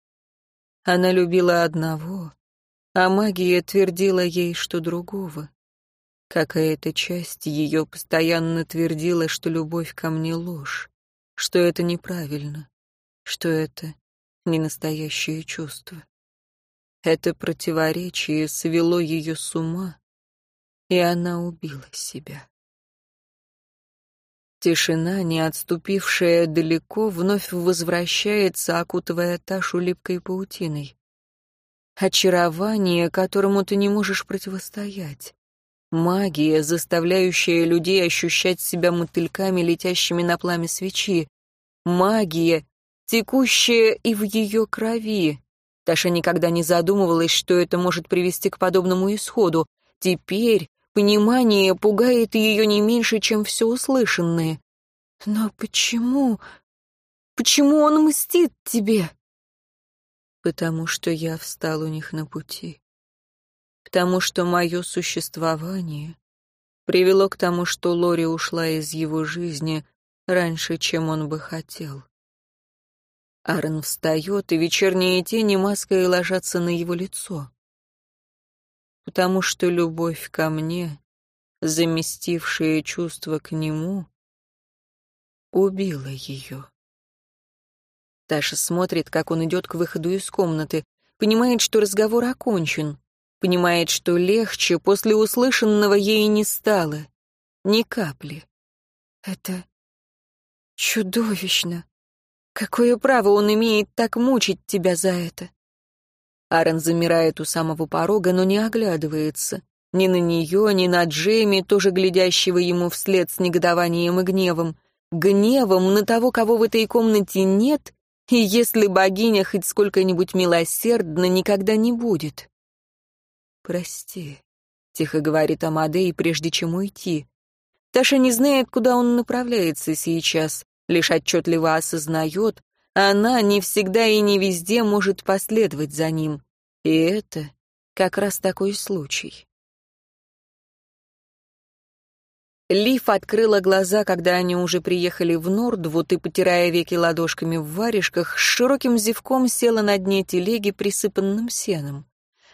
Она любила одного, а магия твердила ей, что другого. Какая-то часть ее постоянно твердила, что любовь ко мне ложь, что это неправильно, что это не настоящее чувство. Это противоречие свело ее с ума, и она убила себя. Тишина, не отступившая далеко, вновь возвращается, окутывая Ташу липкой паутиной очарование, которому ты не можешь противостоять. Магия, заставляющая людей ощущать себя мотыльками, летящими на пламя свечи. Магия, текущая и в ее крови. Таша никогда не задумывалась, что это может привести к подобному исходу. Теперь понимание пугает ее не меньше, чем все услышанное. Но почему... Почему он мстит тебе? Потому что я встал у них на пути, потому что мое существование привело к тому, что Лори ушла из его жизни раньше, чем он бы хотел. Аарон встает, и вечерние тени маской ложатся на его лицо. Потому что любовь ко мне, заместившая чувство к нему, убила ее. Таша смотрит, как он идет к выходу из комнаты, понимает, что разговор окончен, понимает, что легче после услышанного ей не стало. Ни капли. Это чудовищно. Какое право он имеет так мучить тебя за это? Аарон замирает у самого порога, но не оглядывается. Ни на нее, ни на Джейми, тоже глядящего ему вслед с негодованием и гневом. Гневом на того, кого в этой комнате нет, и если богиня хоть сколько-нибудь милосердна, никогда не будет. «Прости», — тихо говорит Амадей, прежде чем уйти. Таша не знает, куда он направляется сейчас, лишь отчетливо осознает, она не всегда и не везде может последовать за ним. И это как раз такой случай. Лив открыла глаза, когда они уже приехали в Нордвуд и, потирая веки ладошками в варежках, с широким зевком села на дне телеги, присыпанным сеном.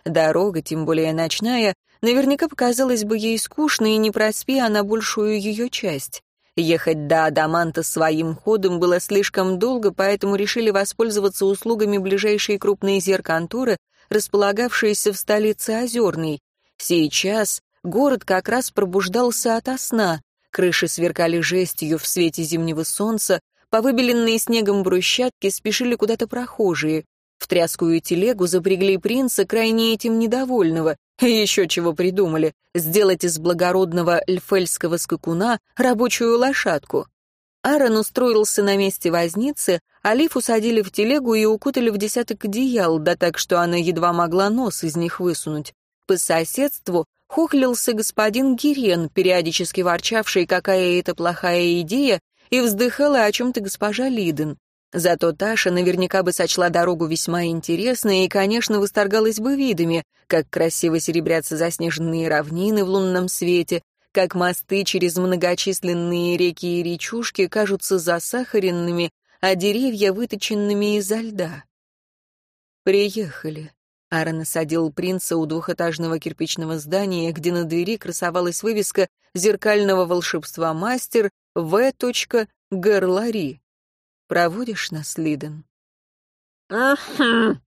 Дорога, тем более ночная, наверняка показалась бы ей скучной, и не проспи она большую ее часть. Ехать до Адаманта своим ходом было слишком долго, поэтому решили воспользоваться услугами ближайшей крупной зеркантуры, располагавшейся в столице Озерной. Сейчас город как раз пробуждался ото сна, крыши сверкали жестью в свете зимнего солнца, по выбеленной снегом брусчатке спешили куда-то прохожие. В тряскую телегу запрягли принца, крайне этим недовольного. Еще чего придумали — сделать из благородного эльфельского скакуна рабочую лошадку. Аарон устроился на месте возницы, а Лив усадили в телегу и укутали в десяток одеял, да так, что она едва могла нос из них высунуть. По соседству хохлился господин Гирен, периодически ворчавший, какая это плохая идея, и вздыхала о чем-то госпожа Лиден. Зато Таша наверняка бы сочла дорогу весьма интересной и, конечно, восторгалась бы видами, как красиво серебрятся заснеженные равнины в лунном свете, как мосты через многочисленные реки и речушки кажутся засахаренными, а деревья выточенными изо льда. «Приехали», — Аарон осадил принца у двухэтажного кирпичного здания, где на двери красовалась вывеска «Зеркального волшебства мастер В. Герлари». Проводишь нас, Лиден?» «Угу.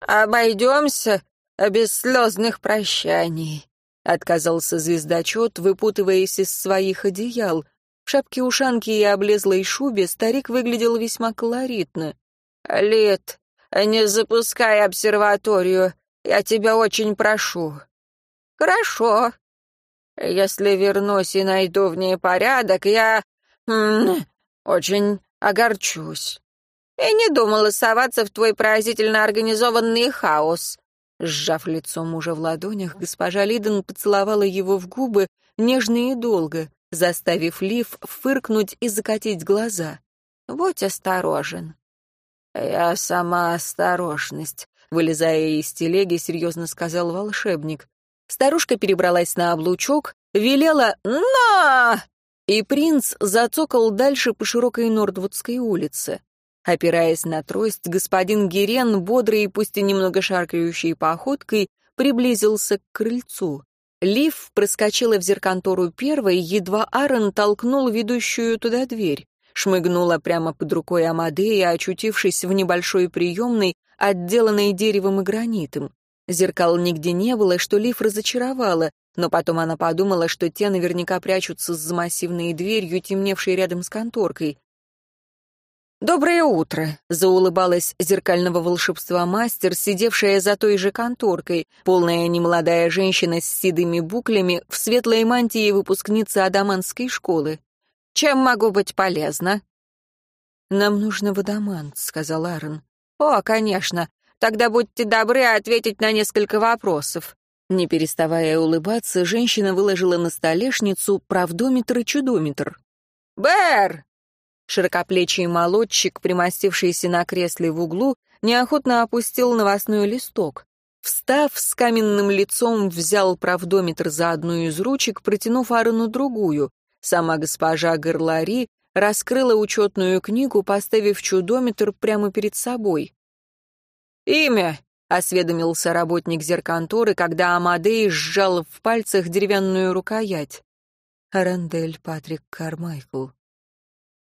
Обойдемся без слезных прощаний», — отказался звездочет, выпутываясь из своих одеял. В шапке-ушанке и облезлой шубе старик выглядел весьма колоритно. «Лид, не запускай обсерваторию, я тебя очень прошу». «Хорошо. Если вернусь и найду в ней порядок, я... Очень огорчусь. И не думала соваться в твой поразительно организованный хаос. Сжав лицо мужа в ладонях, госпожа Лиден поцеловала его в губы нежно и долго, заставив Лив фыркнуть и закатить глаза. «Будь осторожен». «Я сама осторожность», — вылезая из телеги, серьезно сказал волшебник. Старушка перебралась на облучок, велела «На!» и принц зацокал дальше по широкой Нордвудской улице. Опираясь на трость, господин Герен, бодрый, пусть и немного шаркающей походкой, приблизился к крыльцу. Лив проскочила в зеркантору первой, едва Аарон толкнул ведущую туда дверь. Шмыгнула прямо под рукой Амадея, очутившись в небольшой приемной, отделанной деревом и гранитом. Зеркал нигде не было, что Лив разочаровала, но потом она подумала, что те наверняка прячутся за массивной дверью, темневшей рядом с конторкой. «Доброе утро!» — заулыбалась зеркального волшебства мастер, сидевшая за той же конторкой, полная немолодая женщина с седыми буклями, в светлой мантии выпускница Адаманской школы. «Чем могу быть полезна?» «Нам нужно водомант», — сказал Аарон. «О, конечно. Тогда будьте добры ответить на несколько вопросов. Не переставая улыбаться, женщина выложила на столешницу правдометр и чудометр. «Бэр!» Широкоплечий молодчик, примостившийся на кресле в углу, неохотно опустил новостной листок. Встав с каменным лицом, взял правдометр за одну из ручек, протянув Аарону другую. Сама госпожа Горлари раскрыла учетную книгу, поставив чудометр прямо перед собой. «Имя!» — осведомился работник зеркантуры, когда Амадей сжал в пальцах деревянную рукоять. «Арандель Патрик Кармайкл».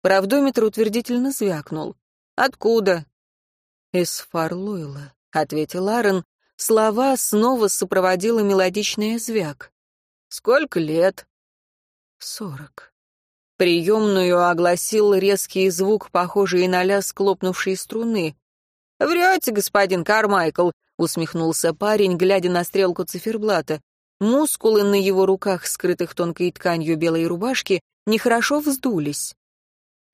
Правдометр утвердительно звякнул. «Откуда?» «Из Фарлойла», — ответил Аарон. Слова снова сопроводила мелодичный звяк. «Сколько лет?» «Сорок». Приемную огласил резкий звук, похожий на лязг лопнувшей струны. «Врете, господин Кармайкл», — усмехнулся парень, глядя на стрелку циферблата. Мускулы на его руках, скрытых тонкой тканью белой рубашки, нехорошо вздулись.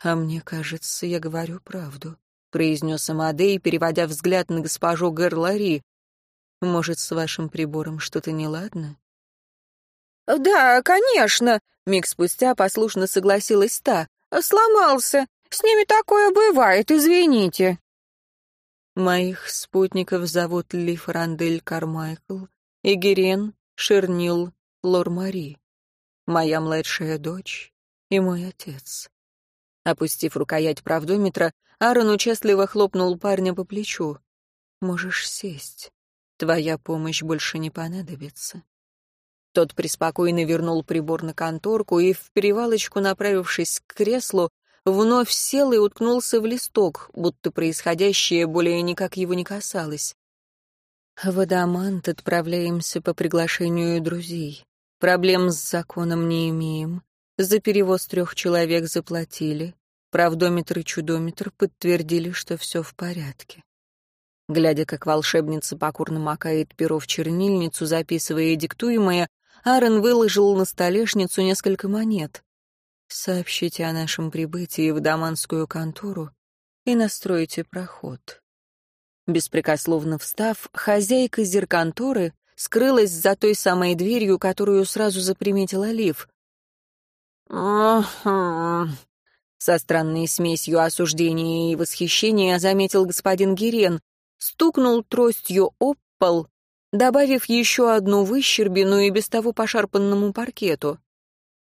«А мне кажется, я говорю правду», — произнес Амадей, переводя взгляд на госпожу Герлари. «Может, с вашим прибором что-то неладно?» «Да, конечно», — миг спустя послушно согласилась та. «Сломался. С ними такое бывает, извините». Моих спутников зовут Ли Фарандель Кармайкл и Герен Шернил Лор-Мари, моя младшая дочь и мой отец. Опустив рукоять правдометра, Аарон участливо хлопнул парня по плечу. «Можешь сесть. Твоя помощь больше не понадобится». Тот преспокойно вернул прибор на конторку и, в перевалочку направившись к креслу, вновь сел и уткнулся в листок, будто происходящее более никак его не касалось. В Адамант отправляемся по приглашению друзей. Проблем с законом не имеем. За перевоз трех человек заплатили. Правдометр и чудометр подтвердили, что все в порядке. Глядя, как волшебница покорно макает перо в чернильницу, записывая диктуемое, Аарон выложил на столешницу несколько монет. Сообщите о нашем прибытии в даманскую контору и настройте проход. Беспрекословно встав, хозяйка зерконторы скрылась за той самой дверью, которую сразу заприметила Лив. «Со странной смесью осуждения и восхищения заметил господин Гирен, стукнул тростью об пол, добавив еще одну выщербину и без того пошарпанному паркету.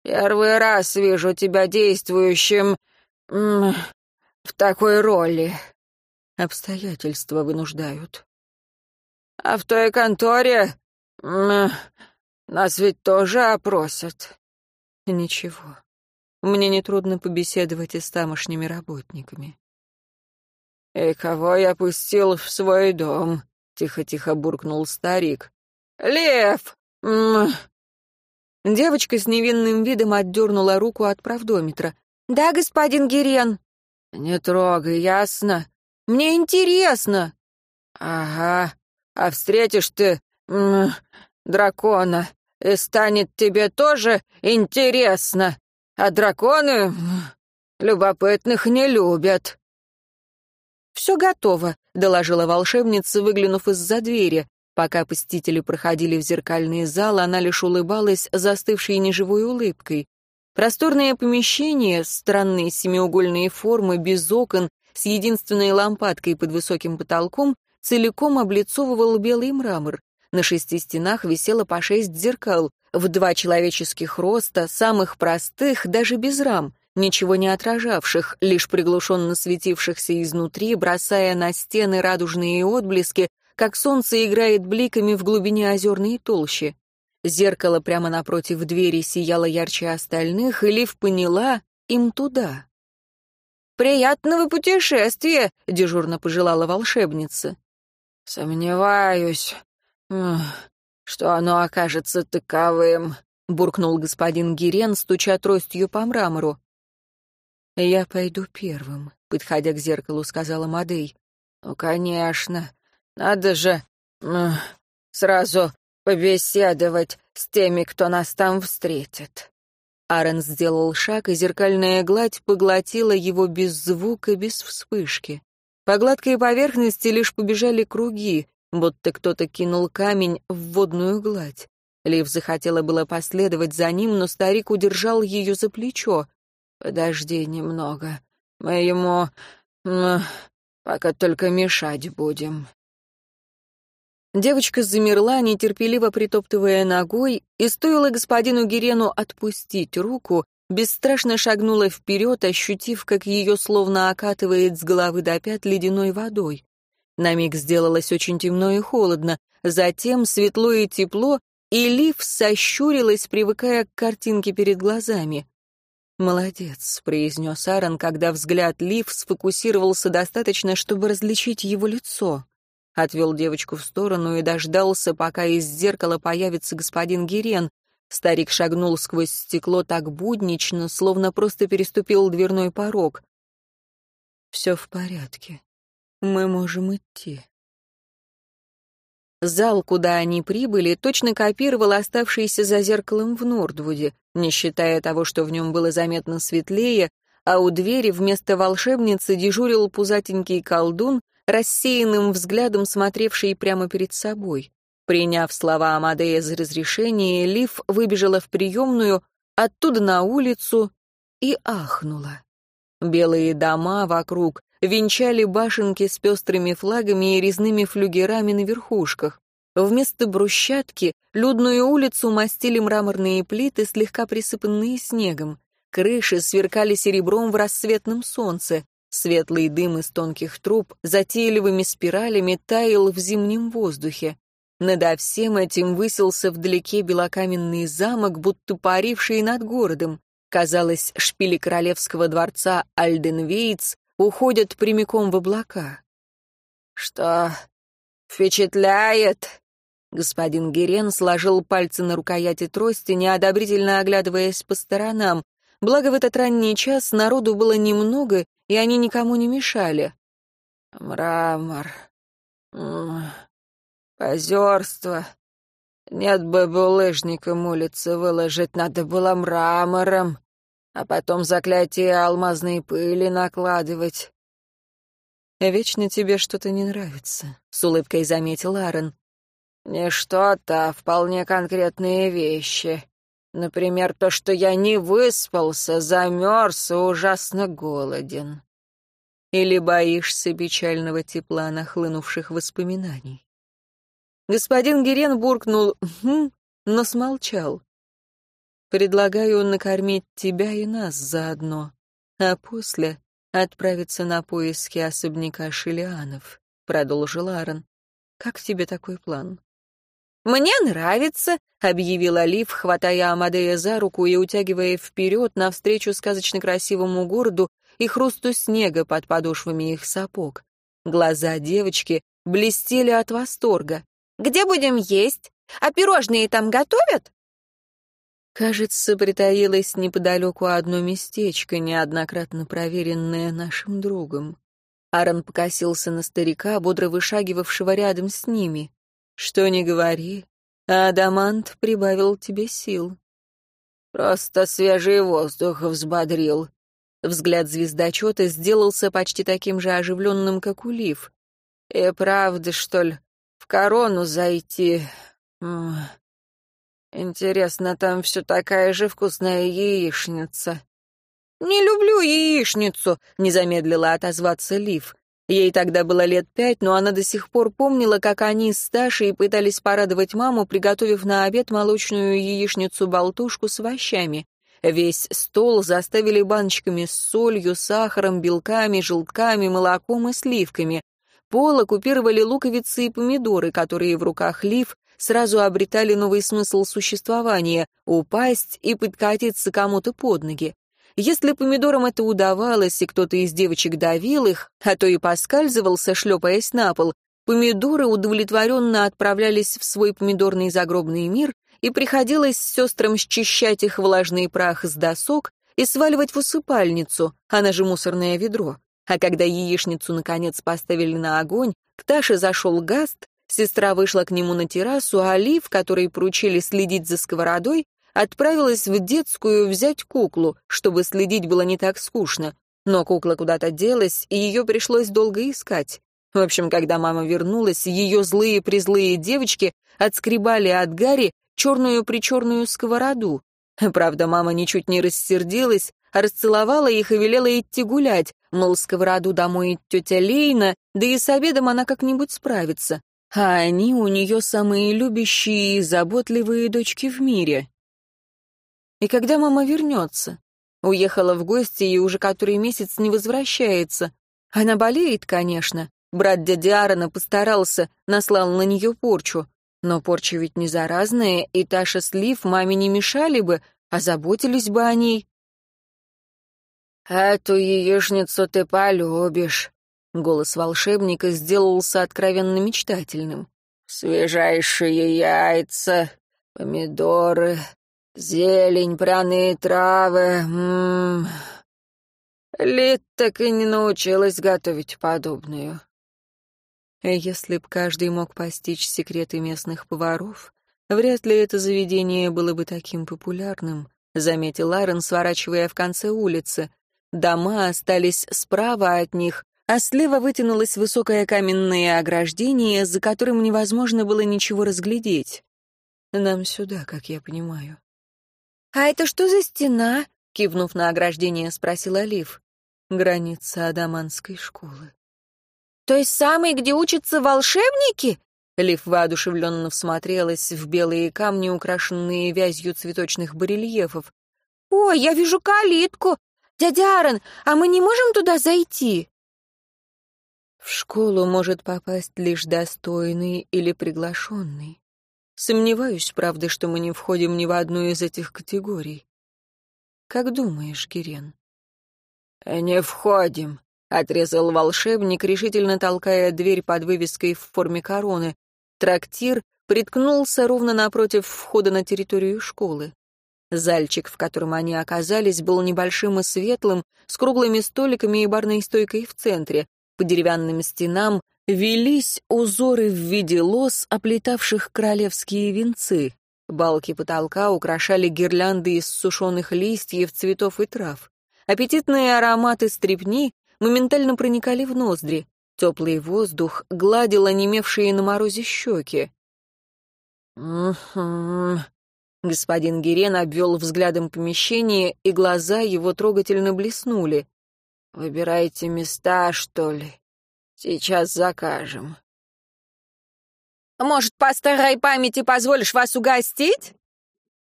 Первый раз вижу тебя действующим в такой роли. Обстоятельства вынуждают. А в той конторе нас ведь тоже опросят. Ничего. Мне нетрудно побеседовать и с тамошними работниками. «И кого я пустил в свой дом?» — тихо-тихо буркнул старик. «Лев! Девочка с невинным видом отдернула руку от правдометра. «Да, господин Гирен». «Не трогай, ясно? Мне интересно». «Ага, а встретишь ты м, дракона, и станет тебе тоже интересно. А драконы м, любопытных не любят». «Все готово», — доложила волшебница, выглянув из-за двери. Пока посетители проходили в зеркальный зал, она лишь улыбалась застывшей неживой улыбкой. Просторное помещение, странные семиугольные формы, без окон, с единственной лампадкой под высоким потолком, целиком облицовывал белый мрамор. На шести стенах висело по шесть зеркал, в два человеческих роста, самых простых, даже без рам, ничего не отражавших, лишь приглушенно светившихся изнутри, бросая на стены радужные отблески, как солнце играет бликами в глубине озерной толщи. Зеркало прямо напротив двери сияло ярче остальных, и Лив поняла — им туда. «Приятного путешествия!» — дежурно пожелала волшебница. «Сомневаюсь, что оно окажется таковым», — буркнул господин Гирен, стуча тростью по мрамору. «Я пойду первым», — подходя к зеркалу, сказала Мадей. «Ну, конечно. Надо же сразу побеседовать с теми, кто нас там встретит. Аарон сделал шаг, и зеркальная гладь поглотила его без звука, без вспышки. По гладкой поверхности лишь побежали круги, будто кто-то кинул камень в водную гладь. Лив захотела было последовать за ним, но старик удержал ее за плечо. «Подожди немного. Мы ему... пока только мешать будем. Девочка замерла, нетерпеливо притоптывая ногой, и стоило господину Гирену отпустить руку, бесстрашно шагнула вперед, ощутив, как ее словно окатывает с головы до пят ледяной водой. На миг сделалось очень темно и холодно, затем светло и тепло, и Лив сощурилась, привыкая к картинке перед глазами. «Молодец», — произнес Аарон, когда взгляд Лив сфокусировался достаточно, чтобы различить его лицо отвел девочку в сторону и дождался, пока из зеркала появится господин Гирен. Старик шагнул сквозь стекло так буднично, словно просто переступил дверной порог. «Все в порядке. Мы можем идти». Зал, куда они прибыли, точно копировал оставшийся за зеркалом в Нордвуде, не считая того, что в нем было заметно светлее, а у двери вместо волшебницы дежурил пузатенький колдун, рассеянным взглядом смотревший прямо перед собой. Приняв слова Амадея за разрешение, Лив выбежала в приемную, оттуда на улицу и ахнула. Белые дома вокруг венчали башенки с пестрыми флагами и резными флюгерами на верхушках. Вместо брусчатки людную улицу мастили мраморные плиты, слегка присыпанные снегом. Крыши сверкали серебром в рассветном солнце. Светлый дым из тонких труб затейливыми спиралями таял в зимнем воздухе. Надо всем этим высился вдалеке белокаменный замок, будто паривший над городом. Казалось, шпили королевского дворца Альденвейц уходят прямиком в облака. «Что, впечатляет?» Господин Герен сложил пальцы на рукояти трости, неодобрительно оглядываясь по сторонам. Благо в этот ранний час народу было немного, и они никому не мешали. «Мрамор. Позерство. Нет бы булыжником улицы выложить, надо было мрамором, а потом заклятие алмазной пыли накладывать». «Вечно тебе что-то не нравится», — с улыбкой заметил Аарон. «Не что-то, а вполне конкретные вещи. Например, то, что я не выспался, замерз и ужасно голоден. Или боишься печального тепла нахлынувших воспоминаний? Господин Герен буркнул «хм», но смолчал. «Предлагаю накормить тебя и нас заодно, а после отправиться на поиски особняка Шилианов», — продолжил Аарон. «Как тебе такой план?» «Мне нравится», — объявила Лив, хватая Амадея за руку и утягивая вперед навстречу сказочно красивому городу и хрусту снега под подошвами их сапог. Глаза девочки блестели от восторга. «Где будем есть? А пирожные там готовят?» Кажется, притаилось неподалеку одно местечко, неоднократно проверенное нашим другом. Аарон покосился на старика, бодро вышагивавшего рядом с ними. Что ни говори, а Адамант прибавил тебе сил. Просто свежий воздух взбодрил. Взгляд звездочета сделался почти таким же оживленным, как у Лив. И правда, что ли, в корону зайти? Интересно, там все такая же вкусная яичница. «Не люблю яичницу», — не замедлила отозваться Лив. Ей тогда было лет пять, но она до сих пор помнила, как они с Ташей пытались порадовать маму, приготовив на обед молочную яичницу-болтушку с овощами. Весь стол заставили баночками с солью, сахаром, белками, желтками, молоком и сливками. Пол оккупировали луковицы и помидоры, которые в руках Лив сразу обретали новый смысл существования — упасть и подкатиться кому-то под ноги. Если помидорам это удавалось, и кто-то из девочек давил их, а то и поскальзывался, шлепаясь на пол, помидоры удовлетворенно отправлялись в свой помидорный загробный мир, и приходилось сестрам счищать их влажный прах с досок и сваливать в усыпальницу, она же мусорное ведро. А когда яичницу, наконец, поставили на огонь, к Таше зашел Гаст, сестра вышла к нему на террасу, а Лив, которой поручили следить за сковородой, отправилась в детскую взять куклу, чтобы следить было не так скучно. Но кукла куда-то делась, и ее пришлось долго искать. В общем, когда мама вернулась, ее злые-призлые девочки отскребали от Гарри черную-причерную сковороду. Правда, мама ничуть не рассердилась, а расцеловала их и велела идти гулять, мол, сковороду домой тетя Лейна, да и с обедом она как-нибудь справится. А они у нее самые любящие и заботливые дочки в мире. И когда мама вернется? Уехала в гости и уже который месяц не возвращается. Она болеет, конечно. Брат дяди Аарона постарался, наслал на нее порчу. Но порча ведь не заразная, и Таша слив маме не мешали бы, а заботились бы о ней. «Эту яичницу ты полюбишь», — голос волшебника сделался откровенно мечтательным. «Свежайшие яйца, помидоры, Зелень, пряные травы. М -м -м. Лид так и не научилась готовить подобную. Если б каждый мог постичь секреты местных поваров, вряд ли это заведение было бы таким популярным, заметил Аарон, сворачивая в конце улицы. Дома остались справа от них, а слева вытянулось высокое каменное ограждение, за которым невозможно было ничего разглядеть. Нам сюда, как я понимаю. «А это что за стена?» — кивнув на ограждение, спросил Олив. «Граница Адаманской школы». «Той самой, где учатся волшебники?» Лив воодушевленно всмотрелась в белые камни, украшенные вязью цветочных барельефов. «Ой, я вижу калитку! Дядя Аарон, а мы не можем туда зайти?» В школу может попасть лишь достойный или приглашенный. Сомневаюсь, правда, что мы не входим ни в одну из этих категорий. Как думаешь, Кирен? «Не входим», — отрезал волшебник, решительно толкая дверь под вывеской в форме короны. Трактир приткнулся ровно напротив входа на территорию школы. Зальчик, в котором они оказались, был небольшим и светлым, с круглыми столиками и барной стойкой в центре. По деревянным стенам велись узоры в виде лос, оплетавших королевские венцы. Балки потолка украшали гирлянды из сушеных листьев, цветов и трав. Аппетитные ароматы стрепни моментально проникали в ноздри. Теплый воздух гладил онемевшие на морозе щеки. «Угу». Господин Герен обвел взглядом помещение, и глаза его трогательно блеснули. «Выбирайте места, что ли? Сейчас закажем. Может, по старой памяти позволишь вас угостить?»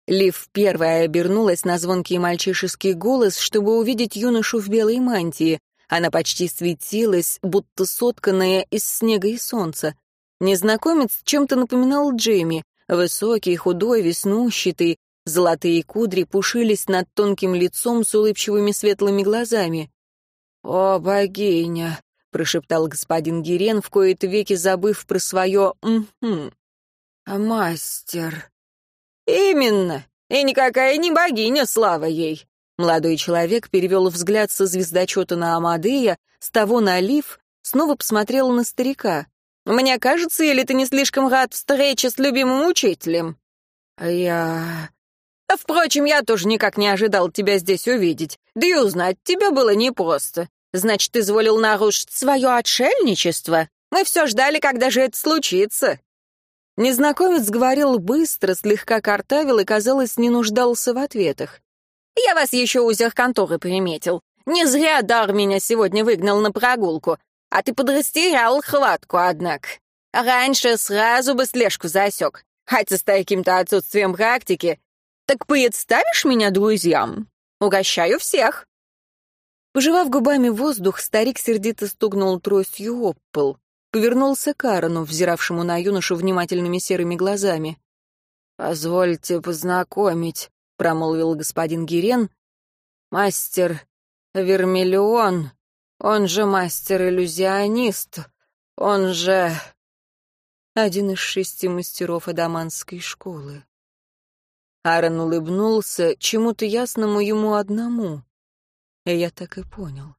Лив первая обернулась на звонкий мальчишеский голос, чтобы увидеть юношу в белой мантии. Она почти светилась, будто сотканная из снега и солнца. Незнакомец чем-то напоминал Джейми. Высокий, худой, веснущатый. Золотые кудри пушились над тонким лицом с улыбчивыми светлыми глазами. «О, богиня!» — прошептал господин Гирен, в кои-то веки забыв про свое «мхм». «А мастер...» «Именно! И никакая не богиня, слава ей!» Молодой человек перевел взгляд со звездочета на Амадея, с того на Лив, снова посмотрел на старика. «Мне кажется, или ты не слишком рад встрече с любимым учителем?» «А я...» «Впрочем, я тоже никак не ожидал тебя здесь увидеть. Да и узнать тебя было непросто. Значит, изволил нарушить свое отшельничество? Мы все ждали, когда же это случится». Незнакомец говорил быстро, слегка картавил и, казалось, не нуждался в ответах. «Я вас еще у конторы приметил. Не зря Дар меня сегодня выгнал на прогулку. А ты подрастерял хватку, однако. Раньше сразу бы слежку засек. Хотя с таким-то отсутствием практики. Так представишь меня друзьям? Угощаю всех». Пожевав губами воздух, старик сердито стукнул тростью об пол. Повернулся к Аарону, взиравшему на юношу внимательными серыми глазами. «Позвольте познакомить», — промолвил господин Гирен. «Мастер Вермиллион, он же мастер-иллюзионист, он же...» Один из шести мастеров Адаманской школы. Аарон улыбнулся чему-то ясному ему одному. И я так и понял.